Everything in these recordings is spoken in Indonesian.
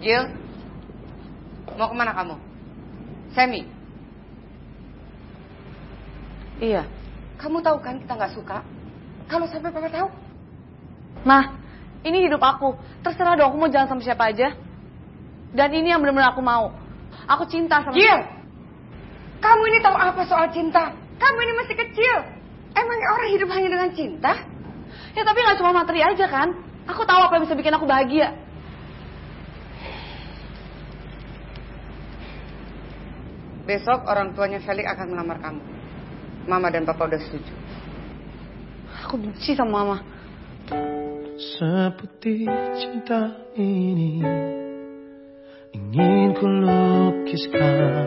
Cil, mau ke mana kamu? Semi? Iya. Kamu tahu kan kita nggak suka? Kalau sampai papa tahu? Mah, ini hidup aku. Terserah dong aku mau jalan sama siapa aja. Dan ini yang benar-benar aku mau. Aku cinta sama Cil! Kamu ini tahu apa soal cinta? Kamu ini masih kecil. Emangnya orang hidup hanya dengan cinta? Ya tapi nggak cuma materi aja kan. Aku tahu apa yang bisa bikin aku bahagia. Besok orang tuanya Felix akan melamar kamu. Mama dan papa udah setuju. Aku benci sama mama. Seperti cinta ini Ingin ku lukiskan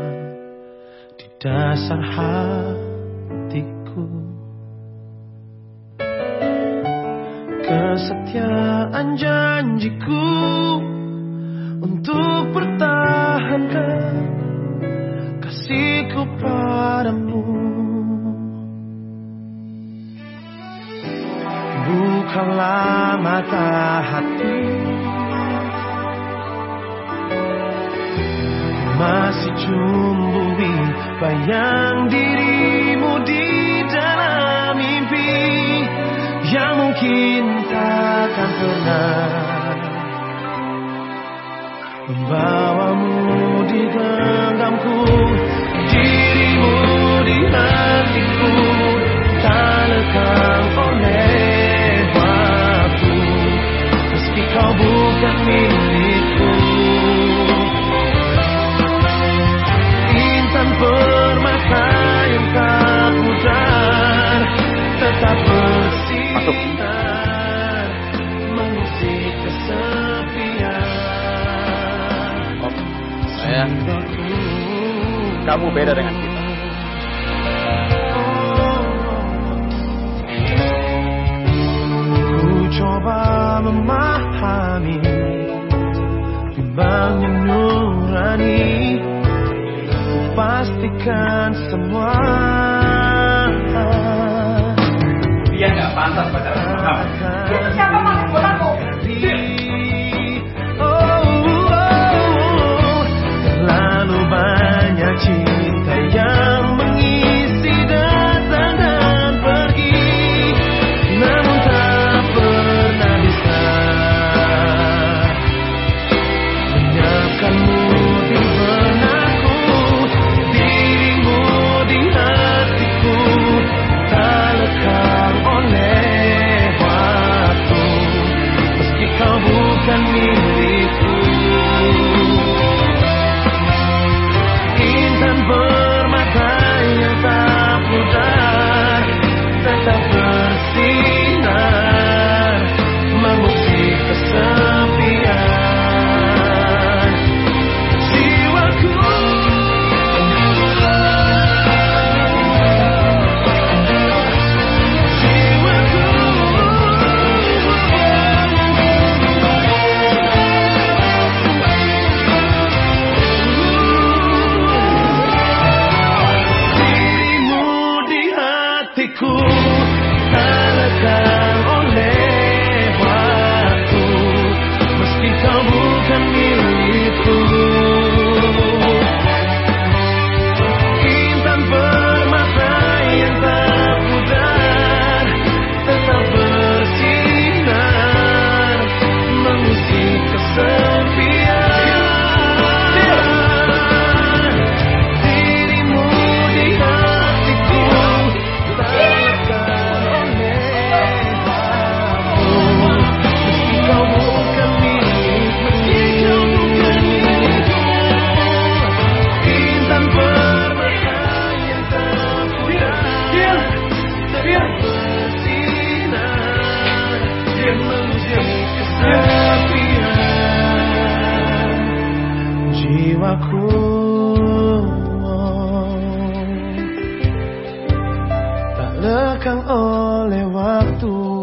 Di dasar hatiku Kesetiaan janjiku Untuk Kasihku padamu. Bukalah mata hati. Masih cumbui bayang dirimu di dalam mimpi Yang mungkin takkan pernah Membawamu di genggamku di hatiku Tak lekang oleh waktu Meski kau bukan milikku. Intan permata yang tak pudar Tetap bersinar Mengusik kesepian. Sayang, kamu beda dengan kita. Pastikan semua Dia nggak pantas pacaran sama kamu. Kau bukan milikku Intan hatiku Tak Jiwaku Tak lekang oleh waktu